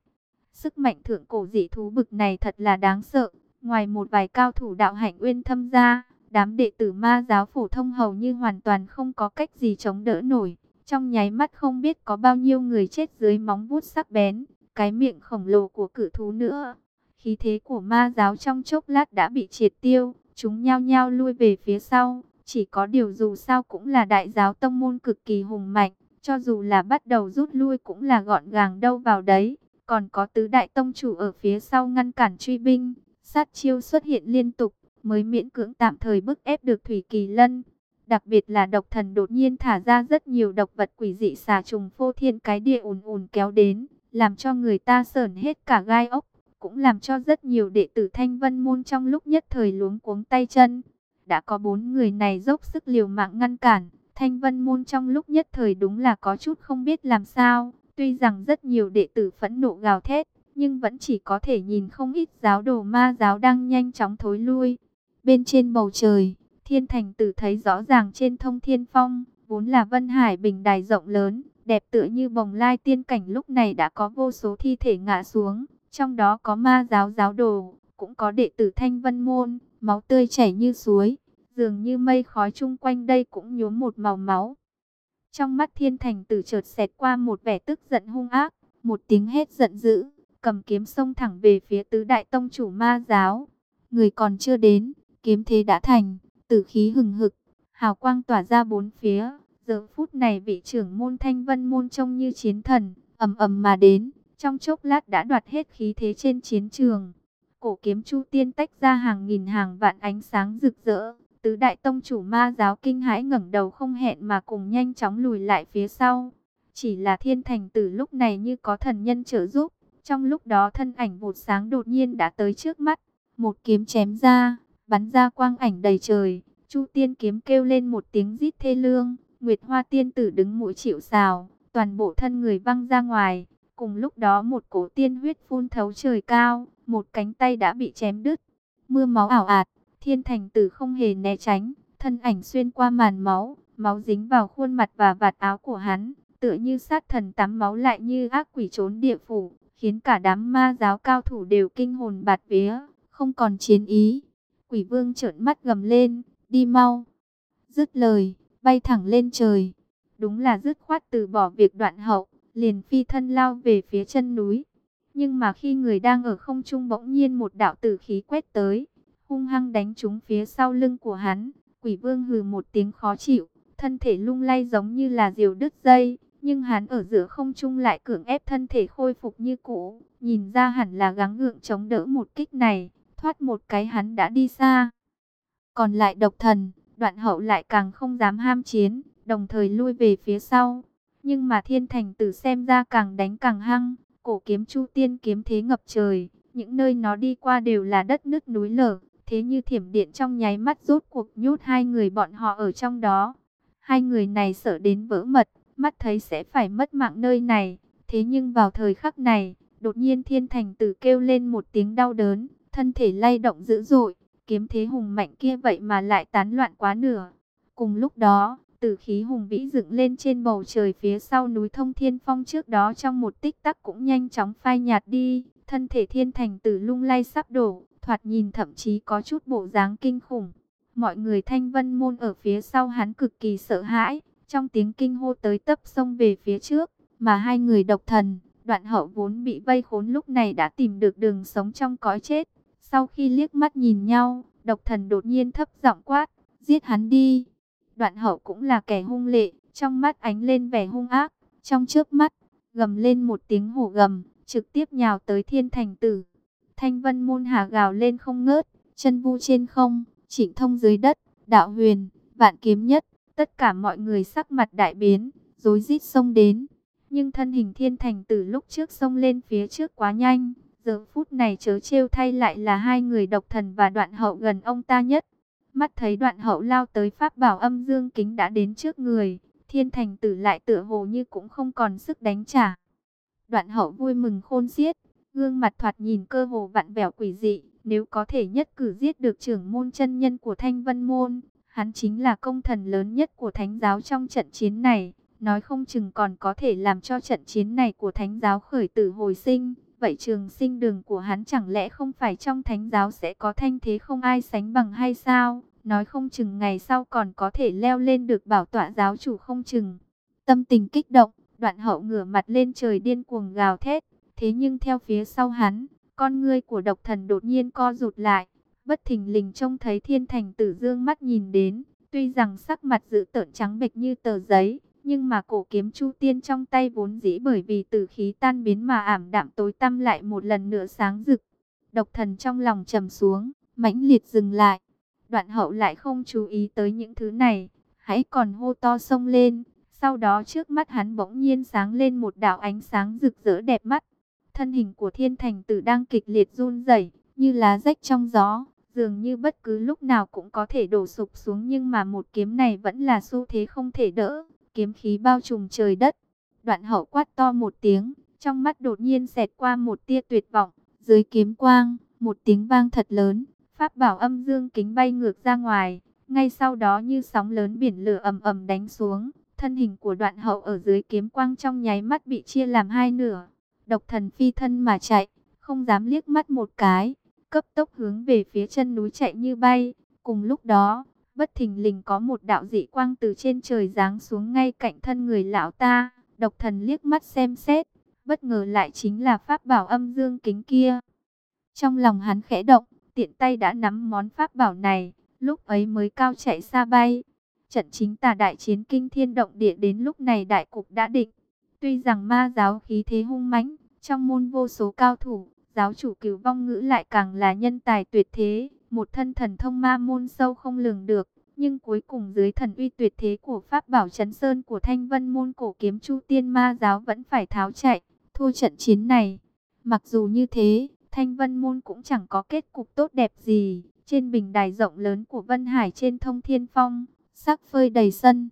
Speaker 1: Sức mạnh thượng cổ dị thú bực này thật là đáng sợ, ngoài một vài cao thủ đạo hạnh uyên thâm ra, đám đệ tử ma giáo phổ thông hầu như hoàn toàn không có cách gì chống đỡ nổi. Trong nháy mắt không biết có bao nhiêu người chết dưới móng vuốt sắc bén, cái miệng khổng lồ của cử thú nữa. Khí thế của ma giáo trong chốc lát đã bị triệt tiêu, chúng nhao nhao lui về phía sau. Chỉ có điều dù sao cũng là đại giáo tông môn cực kỳ hùng mạnh, cho dù là bắt đầu rút lui cũng là gọn gàng đâu vào đấy. Còn có tứ đại tông chủ ở phía sau ngăn cản truy binh, sát chiêu xuất hiện liên tục, mới miễn cưỡng tạm thời bức ép được Thủy Kỳ Lân. Đặc biệt là độc thần đột nhiên thả ra rất nhiều độc vật quỷ dị xà trùng phô thiên cái địa ùn ùn kéo đến làm cho người ta sởn hết cả gai ốc, cũng làm cho rất nhiều đệ tử Thanh Vân Môn trong lúc nhất thời luống cuống tay chân. Đã có bốn người này dốc sức liều mạng ngăn cản, Thanh Vân Môn trong lúc nhất thời đúng là có chút không biết làm sao. Tuy rằng rất nhiều đệ tử phẫn nộ gào thét, nhưng vẫn chỉ có thể nhìn không ít giáo đồ ma giáo đang nhanh chóng thối lui. Bên trên bầu trời, thiên thành tử thấy rõ ràng trên thông thiên phong, vốn là Vân Hải bình đài rộng lớn, đẹp tựa như bồng lai tiên cảnh lúc này đã có vô số thi thể ngã xuống, trong đó có ma giáo giáo đồ, cũng có đệ tử thanh vân môn, máu tươi chảy như suối, dường như mây khói chung quanh đây cũng nhuốm một màu máu. Trong mắt thiên thành tử chợt xẹt qua một vẻ tức giận hung ác, một tiếng hét giận dữ, cầm kiếm xông thẳng về phía tứ đại tông chủ ma giáo. Người còn chưa đến, kiếm thế đã thành, tử khí hừng hực, hào quang tỏa ra bốn phía. Giờ phút này vị trưởng môn thanh vân môn trông như chiến thần, ầm ầm mà đến, trong chốc lát đã đoạt hết khí thế trên chiến trường. Cổ kiếm chu tiên tách ra hàng nghìn hàng vạn ánh sáng rực rỡ, tứ đại tông chủ ma giáo kinh hãi ngẩng đầu không hẹn mà cùng nhanh chóng lùi lại phía sau. Chỉ là thiên thành tử lúc này như có thần nhân trợ giúp, trong lúc đó thân ảnh vụt sáng đột nhiên đã tới trước mắt, một kiếm chém ra, bắn ra quang ảnh đầy trời, chu tiên kiếm kêu lên một tiếng rít thê lương, Nguyệt Hoa tiên tử đứng mũi chịu sào, toàn bộ thân người văng ra ngoài, cùng lúc đó một cổ tiên huyết phun thấu trời cao, một cánh tay đã bị chém đứt, mưa máu ảo ạt, thiên thành tử không hề né tránh, thân ảnh xuyên qua màn máu, máu dính vào khuôn mặt và vạt áo của hắn, tựa như sát thần tắm máu lại như ác quỷ trốn địa phủ, khiến cả đám ma giáo cao thủ đều kinh hồn bạt vía, không còn chiến ý. Quỷ vương trợn mắt gầm lên, đi mau. Dứt lời, bay thẳng lên trời. Đúng là dứt khoát từ bỏ việc đoạn hậu, liền phi thân lao về phía chân núi. Nhưng mà khi người đang ở không trung bỗng nhiên một đạo tử khí quét tới, hung hăng đánh trúng phía sau lưng của hắn. Quỷ vương hừ một tiếng khó chịu, thân thể lung lay giống như là diều đứt dây, nhưng hắn ở giữa không trung lại cưỡng ép thân thể khôi phục như cũ, nhìn ra hẳn là gắng gượng chống đỡ một kích này, thoát một cái hắn đã đi xa. Còn lại độc thần, đoạn hậu lại càng không dám ham chiến, đồng thời lui về phía sau. Nhưng mà thiên thành tử xem ra càng đánh càng hăng, cổ kiếm chu tiên kiếm thế ngập trời, những nơi nó đi qua đều là đất nứt núi lở, thế như thiểm điện trong nháy mắt rốt cuộc nhốt hai người bọn họ ở trong đó. Hai người này sợ đến vỡ mật, mắt thấy sẽ phải mất mạng nơi này. Thế nhưng vào thời khắc này, đột nhiên thiên thành tử kêu lên một tiếng đau đớn, thân thể lay động dữ dội, kiếm thế hùng mạnh kia vậy mà lại tán loạn quá nửa. Cùng lúc đó, tử khí hùng vĩ dựng lên trên bầu trời phía sau núi thông thiên phong trước đó trong một tích tắc cũng nhanh chóng phai nhạt đi, thân thể thiên thành tử lung lay sắp đổ, thoạt nhìn thậm chí có chút bộ dáng kinh khủng. Mọi người thanh vân môn ở phía sau hắn cực kỳ sợ hãi, trong tiếng kinh hô tới tấp sông về phía trước, mà hai người độc thần, đoạn hậu vốn bị vây khốn lúc này đã tìm được đường sống trong cõi chết. Sau khi liếc mắt nhìn nhau, độc thần đột nhiên thấp giọng quát, giết hắn đi. Đoạn hậu cũng là kẻ hung lệ, trong mắt ánh lên vẻ hung ác, trong trước mắt, gầm lên một tiếng hổ gầm, trực tiếp nhào tới thiên thành tử. Thanh vân môn hà gào lên không ngớt, chân vu trên không, chỉnh thông dưới đất, đạo huyền, vạn kiếm nhất, Tất cả mọi người sắc mặt đại biến, rối rít xông đến. Nhưng thân hình thiên thành tử lúc trước xông lên phía trước quá nhanh. Giờ phút này chớ trêu thay lại là hai người độc thần và đoạn hậu gần ông ta nhất. Mắt thấy đoạn hậu lao tới pháp bảo âm dương kính đã đến trước người. Thiên thành tử lại tựa hồ như cũng không còn sức đánh trả. Đoạn hậu vui mừng khôn xiết. Gương mặt thoạt nhìn cơ hồ vặn vẹo quỷ dị. Nếu có thể nhất cử giết được trưởng môn chân nhân của thanh vân môn Hắn chính là công thần lớn nhất của thánh giáo trong trận chiến này. Nói không chừng còn có thể làm cho trận chiến này của thánh giáo khởi tử hồi sinh. Vậy trường sinh đường của hắn chẳng lẽ không phải trong thánh giáo sẽ có thanh thế không ai sánh bằng hay sao? Nói không chừng ngày sau còn có thể leo lên được bảo tọa giáo chủ không chừng. Tâm tình kích động, đoạn hậu ngửa mặt lên trời điên cuồng gào thét. Thế nhưng theo phía sau hắn, con ngươi của độc thần đột nhiên co rụt lại bất thình lình trông thấy thiên thành tử dương mắt nhìn đến, tuy rằng sắc mặt dự tợn trắng bệch như tờ giấy, nhưng mà cổ kiếm chu tiên trong tay vốn dĩ bởi vì tử khí tan biến mà ảm đạm tối tăm lại một lần nữa sáng rực. Độc thần trong lòng trầm xuống, mãnh liệt dừng lại. Đoạn hậu lại không chú ý tới những thứ này, hãy còn hô to sông lên. Sau đó trước mắt hắn bỗng nhiên sáng lên một đạo ánh sáng rực rỡ đẹp mắt. Thân hình của thiên thành tử đang kịch liệt run rẩy như lá rách trong gió, dường như bất cứ lúc nào cũng có thể đổ sụp xuống nhưng mà một kiếm này vẫn là xu thế không thể đỡ, kiếm khí bao trùm trời đất. Đoạn hậu quát to một tiếng, trong mắt đột nhiên xẹt qua một tia tuyệt vọng, dưới kiếm quang, một tiếng vang thật lớn, pháp bảo âm dương kính bay ngược ra ngoài, ngay sau đó như sóng lớn biển lửa ầm ầm đánh xuống, thân hình của đoạn hậu ở dưới kiếm quang trong nháy mắt bị chia làm hai nửa, độc thần phi thân mà chạy, không dám liếc mắt một cái, cấp tốc hướng về phía chân núi chạy như bay. Cùng lúc đó, bất thình lình có một đạo dị quang từ trên trời giáng xuống ngay cạnh thân người lão ta. Độc thần liếc mắt xem xét, bất ngờ lại chính là pháp bảo âm dương kính kia. Trong lòng hắn khẽ động, tiện tay đã nắm món pháp bảo này, lúc ấy mới cao chạy xa bay. Trận chính tà đại chiến kinh thiên động địa đến lúc này đại cục đã định. Tuy rằng ma giáo khí thế hung mãnh, trong môn vô số cao thủ, giáo chủ cửu vong ngữ lại càng là nhân tài tuyệt thế, một thân thần thông ma môn sâu không lường được. Nhưng cuối cùng dưới thần uy tuyệt thế của Pháp Bảo Chấn Sơn của Thanh Vân Môn cổ kiếm Chu Tiên Ma Giáo vẫn phải tháo chạy, thua trận chiến này. Mặc dù như thế, Thanh Vân Môn cũng chẳng có kết cục tốt đẹp gì. Trên bình đài rộng lớn của Vân Hải trên thông thiên phong, sắc phơi đầy sân.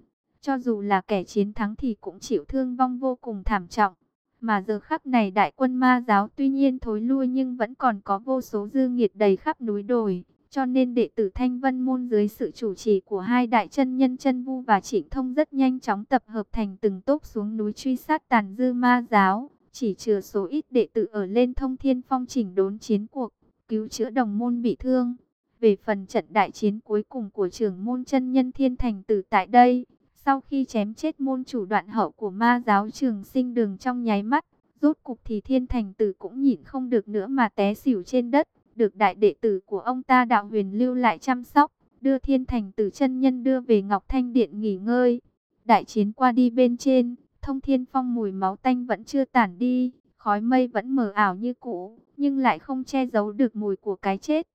Speaker 1: Cho dù là kẻ chiến thắng thì cũng chịu thương vong vô cùng thảm trọng. Mà giờ khắc này đại quân ma giáo tuy nhiên thối lui nhưng vẫn còn có vô số dư nghiệt đầy khắp núi đồi. Cho nên đệ tử Thanh Vân Môn dưới sự chủ trì của hai đại chân nhân chân vu và trịnh thông rất nhanh chóng tập hợp thành từng tốp xuống núi truy sát tàn dư ma giáo. Chỉ chừa số ít đệ tử ở lên thông thiên phong chỉnh đốn chiến cuộc, cứu chữa đồng môn bị thương. Về phần trận đại chiến cuối cùng của trưởng môn chân nhân thiên thành tử tại đây, sau khi chém chết môn chủ đoạn hậu của ma giáo trường sinh đường trong nháy mắt, rốt cục thì thiên thành tử cũng nhịn không được nữa mà té xỉu trên đất, được đại đệ tử của ông ta đạo huyền lưu lại chăm sóc, đưa thiên thành tử chân nhân đưa về Ngọc Thanh Điện nghỉ ngơi. Đại chiến qua đi bên trên, thông thiên phong mùi máu tanh vẫn chưa tản đi, khói mây vẫn mờ ảo như cũ, nhưng lại không che giấu được mùi của cái chết.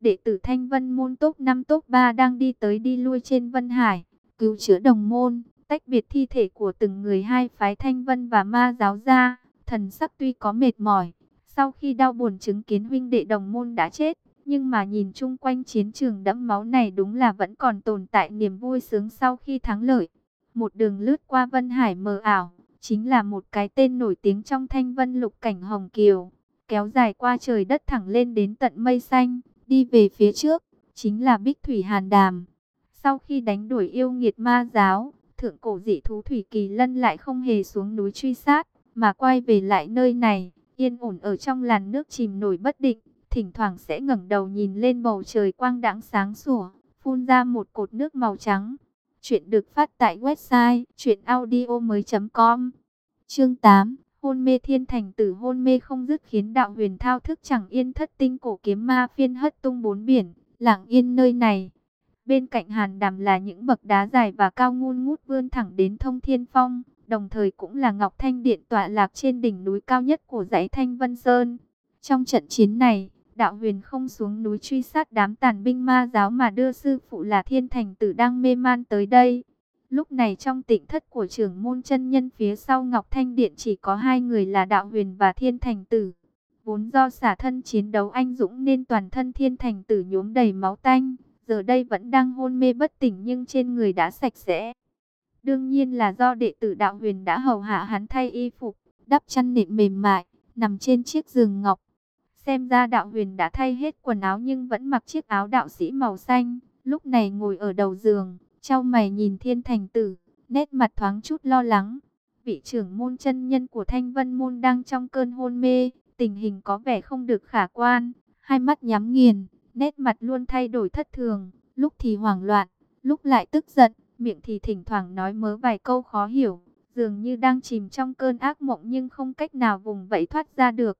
Speaker 1: Đệ tử Thanh Vân môn top 5 top 3 đang đi tới đi lui trên Vân Hải, cứu chữa đồng môn, tách biệt thi thể của từng người hai phái Thanh Vân và Ma giáo ra, thần sắc tuy có mệt mỏi, sau khi đau buồn chứng kiến huynh đệ đồng môn đã chết, nhưng mà nhìn chung quanh chiến trường đẫm máu này đúng là vẫn còn tồn tại niềm vui sướng sau khi thắng lợi. Một đường lướt qua Vân Hải mờ ảo, chính là một cái tên nổi tiếng trong thanh vân lục cảnh Hồng Kiều, kéo dài qua trời đất thẳng lên đến tận mây xanh, đi về phía trước, chính là Bích Thủy Hàn Đàm. Sau khi đánh đuổi yêu nghiệt ma giáo, thượng cổ dị thú Thủy Kỳ Lân lại không hề xuống núi truy sát, mà quay về lại nơi này, yên ổn ở trong làn nước chìm nổi bất định, thỉnh thoảng sẽ ngẩng đầu nhìn lên bầu trời quang đãng sáng sủa, phun ra một cột nước màu trắng. Chuyện được phát tại website chuyenaudio.com Chương 8 Hôn mê thiên thành tử hôn mê không dứt khiến đạo huyền thao thức chẳng yên thất tinh cổ kiếm ma phiên hất tung bốn biển, lặng yên nơi này. Bên cạnh hàn đàm là những bậc đá dài và cao ngun ngút vươn thẳng đến thông thiên phong, đồng thời cũng là Ngọc Thanh Điện tọa lạc trên đỉnh núi cao nhất của dãy Thanh Vân Sơn. Trong trận chiến này, đạo huyền không xuống núi truy sát đám tàn binh ma giáo mà đưa sư phụ là thiên thành tử đang mê man tới đây. Lúc này trong tịnh thất của trưởng môn chân nhân phía sau Ngọc Thanh Điện chỉ có hai người là đạo huyền và thiên thành tử. Vốn do xả thân chiến đấu anh dũng nên toàn thân thiên thành tử nhuốm đầy máu tanh, giờ đây vẫn đang hôn mê bất tỉnh nhưng trên người đã sạch sẽ. Đương nhiên là do đệ tử đạo huyền đã hầu hạ hắn thay y phục, đắp chăn nệm mềm mại, nằm trên chiếc giường ngọc. Xem ra đạo huyền đã thay hết quần áo nhưng vẫn mặc chiếc áo đạo sĩ màu xanh, lúc này ngồi ở đầu giường, trao mày nhìn thiên thành tử, nét mặt thoáng chút lo lắng. Vị trưởng môn chân nhân của thanh vân môn đang trong cơn hôn mê, tình hình có vẻ không được khả quan, hai mắt nhắm nghiền, nét mặt luôn thay đổi thất thường, lúc thì hoảng loạn, lúc lại tức giận, miệng thì thỉnh thoảng nói mớ vài câu khó hiểu, dường như đang chìm trong cơn ác mộng nhưng không cách nào vùng vẫy thoát ra được.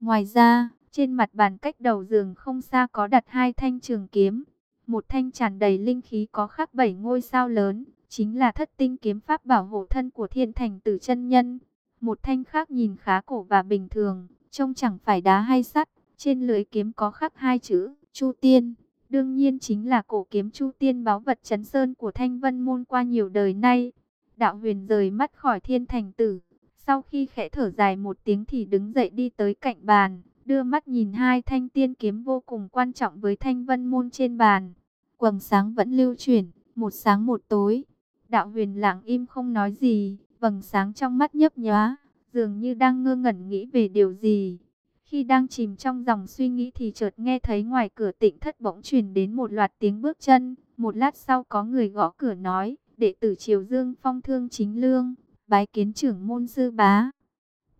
Speaker 1: Ngoài ra, trên mặt bàn cách đầu giường không xa có đặt hai thanh trường kiếm, một thanh tràn đầy linh khí có khắc bảy ngôi sao lớn, chính là thất tinh kiếm pháp bảo hộ thân của thiên thành tử chân nhân. Một thanh khác nhìn khá cổ và bình thường, trông chẳng phải đá hay sắt, trên lưỡi kiếm có khắc hai chữ, Chu Tiên. Đương nhiên chính là cổ kiếm Chu Tiên báo vật chấn sơn của Thanh Vân Môn qua nhiều đời nay. Đạo huyền rời mắt khỏi thiên thành tử. Sau khi khẽ thở dài một tiếng thì đứng dậy đi tới cạnh bàn. Đưa mắt nhìn hai thanh tiên kiếm vô cùng quan trọng với Thanh Vân Môn trên bàn. Quầng sáng vẫn lưu chuyển, một sáng một tối. Đạo huyền lặng im không nói gì, vầng sáng trong mắt nhấp nhóa, dường như đang ngơ ngẩn nghĩ về điều gì. Khi đang chìm trong dòng suy nghĩ thì chợt nghe thấy ngoài cửa tịnh thất bỗng truyền đến một loạt tiếng bước chân. Một lát sau có người gõ cửa nói, đệ tử Triều Dương phong thương chính lương, bái kiến trưởng môn sư bá.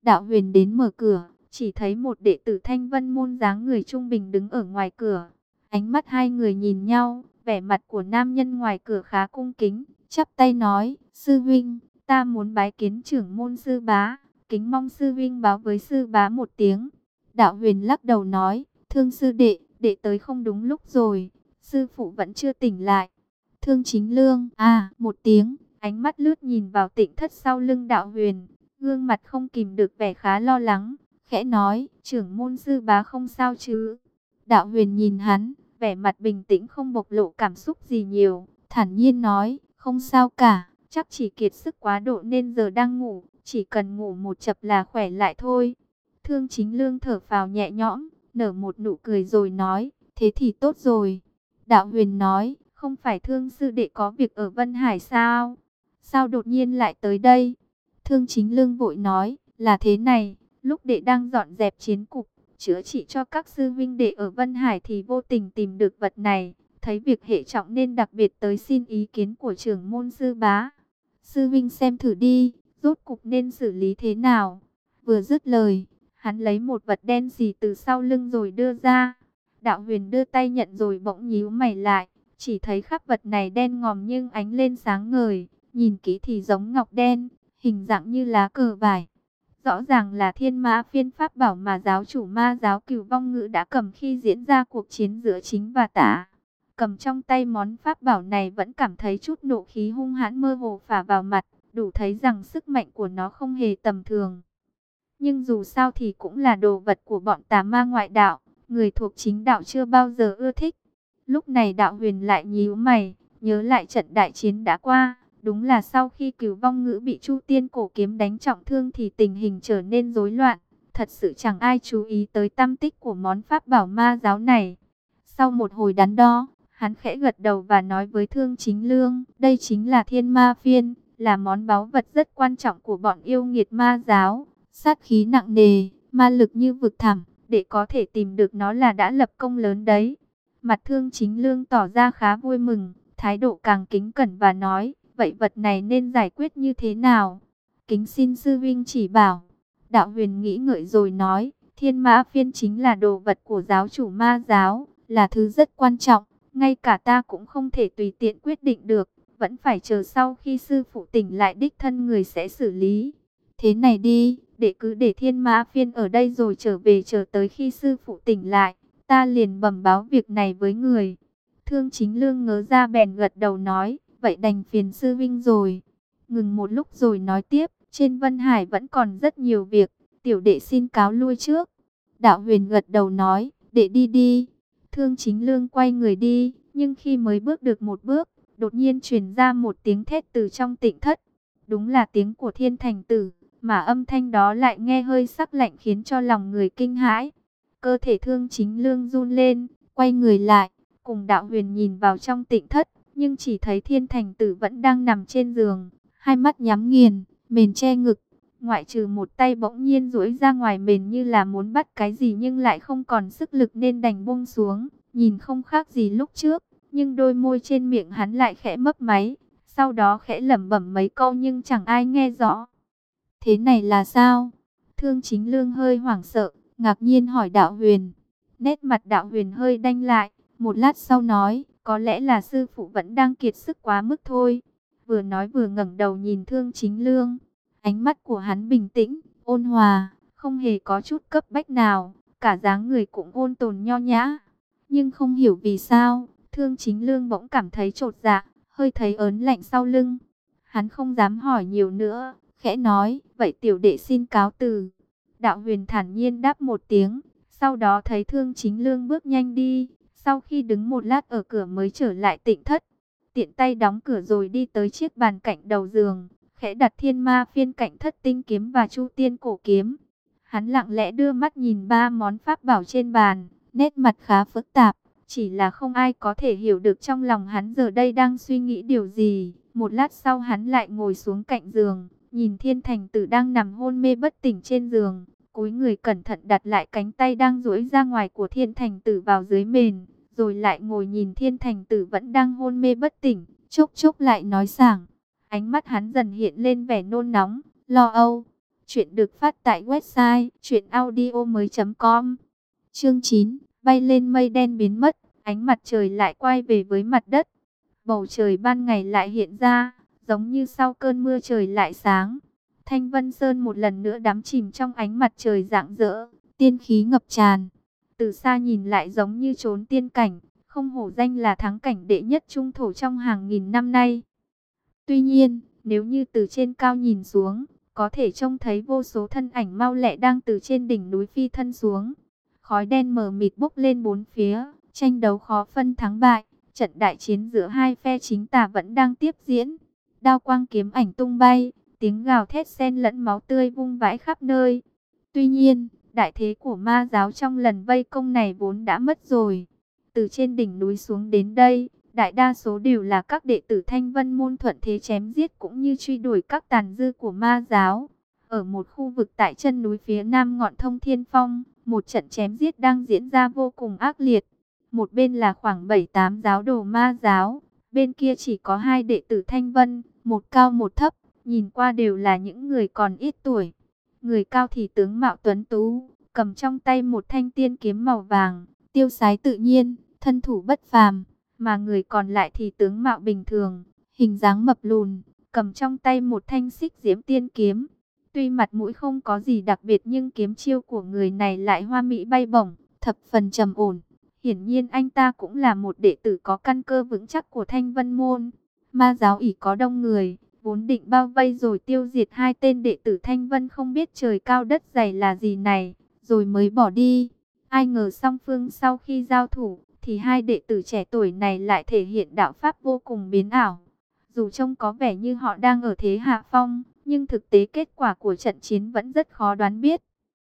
Speaker 1: Đạo huyền đến mở cửa, chỉ thấy một đệ tử thanh vân môn dáng người trung bình đứng ở ngoài cửa. Ánh mắt hai người nhìn nhau, vẻ mặt của nam nhân ngoài cửa khá cung kính, chắp tay nói, sư vinh, ta muốn bái kiến trưởng môn sư bá, kính mong sư vinh báo với sư bá một tiếng. Đạo huyền lắc đầu nói, thương sư đệ, đệ tới không đúng lúc rồi, sư phụ vẫn chưa tỉnh lại. Thương chính lương, à, một tiếng, ánh mắt lướt nhìn vào tịnh thất sau lưng đạo huyền, gương mặt không kìm được vẻ khá lo lắng, khẽ nói, trưởng môn sư bá không sao chứ. Đạo huyền nhìn hắn, vẻ mặt bình tĩnh không bộc lộ cảm xúc gì nhiều, thản nhiên nói, không sao cả, chắc chỉ kiệt sức quá độ nên giờ đang ngủ, chỉ cần ngủ một chập là khỏe lại thôi. Thương chính lương thở phào nhẹ nhõm, nở một nụ cười rồi nói, thế thì tốt rồi. Đạo huyền nói, không phải thương sư đệ có việc ở Vân Hải sao? Sao đột nhiên lại tới đây? Thương chính lương vội nói, là thế này, lúc đệ đang dọn dẹp chiến cục, chữa trị cho các sư vinh đệ ở Vân Hải thì vô tình tìm được vật này. Thấy việc hệ trọng nên đặc biệt tới xin ý kiến của trưởng môn sư bá. Sư vinh xem thử đi, rốt cục nên xử lý thế nào? Vừa dứt lời, hắn lấy một vật đen gì từ sau lưng rồi đưa ra. Đạo huyền đưa tay nhận rồi bỗng nhíu mày lại, chỉ thấy khắp vật này đen ngòm nhưng ánh lên sáng ngời, nhìn kỹ thì giống ngọc đen, hình dạng như lá cờ vải. Rõ ràng là thiên mã phiên pháp bảo mà giáo chủ ma giáo cửu vong ngữ đã cầm khi diễn ra cuộc chiến giữa chính và tả. Cầm trong tay món pháp bảo này vẫn cảm thấy chút nộ khí hung hãn mơ hồ phả vào mặt, đủ thấy rằng sức mạnh của nó không hề tầm thường. Nhưng dù sao thì cũng là đồ vật của bọn tà ma ngoại đạo, người thuộc chính đạo chưa bao giờ ưa thích. Lúc này đạo huyền lại nhíu mày, nhớ lại trận đại chiến đã qua. Đúng là sau khi cửu vong ngữ bị Chu Tiên cổ kiếm đánh trọng thương thì tình hình trở nên rối loạn. Thật sự chẳng ai chú ý tới tâm tích của món pháp bảo ma giáo này. Sau một hồi đắn đo, hắn khẽ gật đầu và nói với thương chính lương, đây chính là thiên ma phiên, là món báu vật rất quan trọng của bọn yêu nghiệt ma giáo. Sát khí nặng nề, ma lực như vực thẳm, để có thể tìm được nó là đã lập công lớn đấy. Mặt thương chính lương tỏ ra khá vui mừng, thái độ càng kính cẩn và nói, vậy vật này nên giải quyết như thế nào? Kính xin sư vinh chỉ bảo. Đạo huyền nghĩ ngợi rồi nói, thiên mã phiên chính là đồ vật của giáo chủ ma giáo, là thứ rất quan trọng, ngay cả ta cũng không thể tùy tiện quyết định được, vẫn phải chờ sau khi sư phụ tỉnh lại đích thân người sẽ xử lý. Thế này đi, để cứ để thiên mã phiên ở đây rồi trở về chờ tới khi sư phụ tỉnh lại, ta liền bẩm báo việc này với người. Thương chính lương ngớ ra bèn gật đầu nói, vậy đành phiền sư vinh rồi. Ngừng một lúc rồi nói tiếp, trên Vân Hải vẫn còn rất nhiều việc, tiểu đệ xin cáo lui trước. Đạo huyền gật đầu nói, đệ đi đi. Thương chính lương quay người đi, nhưng khi mới bước được một bước, đột nhiên truyền ra một tiếng thét từ trong tịnh thất. Đúng là tiếng của thiên thành tử, mà âm thanh đó lại nghe hơi sắc lạnh khiến cho lòng người kinh hãi. Cơ thể thương chính lương run lên, quay người lại, cùng đạo huyền nhìn vào trong tịnh thất, nhưng chỉ thấy thiên thành tử vẫn đang nằm trên giường, hai mắt nhắm nghiền, mền che ngực, ngoại trừ một tay bỗng nhiên duỗi ra ngoài mền như là muốn bắt cái gì nhưng lại không còn sức lực nên đành buông xuống, nhìn không khác gì lúc trước, nhưng đôi môi trên miệng hắn lại khẽ mấp máy, sau đó khẽ lẩm bẩm mấy câu nhưng chẳng ai nghe rõ. Thế này là sao? Thương chính lương hơi hoảng sợ, ngạc nhiên hỏi đạo huyền. Nét mặt đạo huyền hơi đanh lại, một lát sau nói, có lẽ là sư phụ vẫn đang kiệt sức quá mức thôi. Vừa nói vừa ngẩng đầu nhìn thương chính lương. Ánh mắt của hắn bình tĩnh, ôn hòa, không hề có chút cấp bách nào. Cả dáng người cũng ôn tồn nho nhã. Nhưng không hiểu vì sao, thương chính lương bỗng cảm thấy trột dạ, hơi thấy ớn lạnh sau lưng. Hắn không dám hỏi nhiều nữa, khẽ nói, vậy tiểu đệ xin cáo từ. Đạo huyền thản nhiên đáp một tiếng, sau đó thấy thương chính lương bước nhanh đi, sau khi đứng một lát ở cửa mới trở lại tịnh thất. Tiện tay đóng cửa rồi đi tới chiếc bàn cạnh đầu giường, khẽ đặt thiên ma phiên cạnh thất tinh kiếm và chu tiên cổ kiếm. Hắn lặng lẽ đưa mắt nhìn ba món pháp bảo trên bàn, nét mặt khá phức tạp, chỉ là không ai có thể hiểu được trong lòng hắn giờ đây đang suy nghĩ điều gì. Một lát sau hắn lại ngồi xuống cạnh giường, nhìn thiên thành tử đang nằm hôn mê bất tỉnh trên giường, cúi người cẩn thận đặt lại cánh tay đang duỗi ra ngoài của thiên thành tử vào dưới mền, rồi lại ngồi nhìn thiên thành tử vẫn đang hôn mê bất tỉnh, chốc chốc lại nói sảng. Ánh mắt hắn dần hiện lên vẻ nôn nóng, lo âu. Chuyện được phát tại website chuyenaudio.com Chương 9, bay lên mây đen biến mất, ánh mặt trời lại quay về với mặt đất. Bầu trời ban ngày lại hiện ra, giống như sau cơn mưa trời lại sáng. Thanh Vân Sơn một lần nữa đắm chìm trong ánh mặt trời rạng rỡ, tiên khí ngập tràn. từ xa nhìn lại giống như trốn tiên cảnh, không hổ danh là thắng cảnh đệ nhất trung thổ trong hàng nghìn năm nay. Tuy nhiên, nếu như từ trên cao nhìn xuống, có thể trông thấy vô số thân ảnh mau lẹ đang từ trên đỉnh núi phi thân xuống. Khói đen mờ mịt bốc lên bốn phía, tranh đấu khó phân thắng bại, trận đại chiến giữa hai phe chính tà vẫn đang tiếp diễn. Đao quang kiếm ảnh tung bay, tiếng gào thét xen lẫn máu tươi vung vãi khắp nơi. Tuy nhiên, đại thế của ma giáo trong lần vây công này vốn đã mất rồi. Từ trên đỉnh núi xuống đến đây, đại đa số đều là các đệ tử Thanh Vân môn thuận thế chém giết cũng như truy đuổi các tàn dư của ma giáo. Ở một khu vực tại chân núi phía nam ngọn thông thiên phong, một trận chém giết đang diễn ra vô cùng ác liệt. Một bên là khoảng 7-8 giáo đồ ma giáo, bên kia chỉ có hai đệ tử Thanh Vân, một cao một thấp, nhìn qua đều là những người còn ít tuổi. Người cao thì tướng Mạo Tuấn Tú, cầm trong tay một thanh tiên kiếm màu vàng, tiêu sái tự nhiên, thân thủ bất phàm, mà người còn lại thì tướng Mạo bình thường, hình dáng mập lùn, cầm trong tay một thanh xích diễm tiên kiếm. Tuy mặt mũi không có gì đặc biệt nhưng kiếm chiêu của người này lại hoa mỹ bay bổng, thập phần trầm ổn. Hiển nhiên anh ta cũng là một đệ tử có căn cơ vững chắc của Thanh Vân Môn. Ma giáo ỉ có đông người, vốn định bao vây rồi tiêu diệt hai tên đệ tử Thanh Vân không biết trời cao đất dày là gì này, rồi mới bỏ đi. Ai ngờ song phương sau khi giao thủ, thì hai đệ tử trẻ tuổi này lại thể hiện đạo pháp vô cùng biến ảo. Dù trông có vẻ như họ đang ở thế hạ phong, nhưng thực tế kết quả của trận chiến vẫn rất khó đoán biết.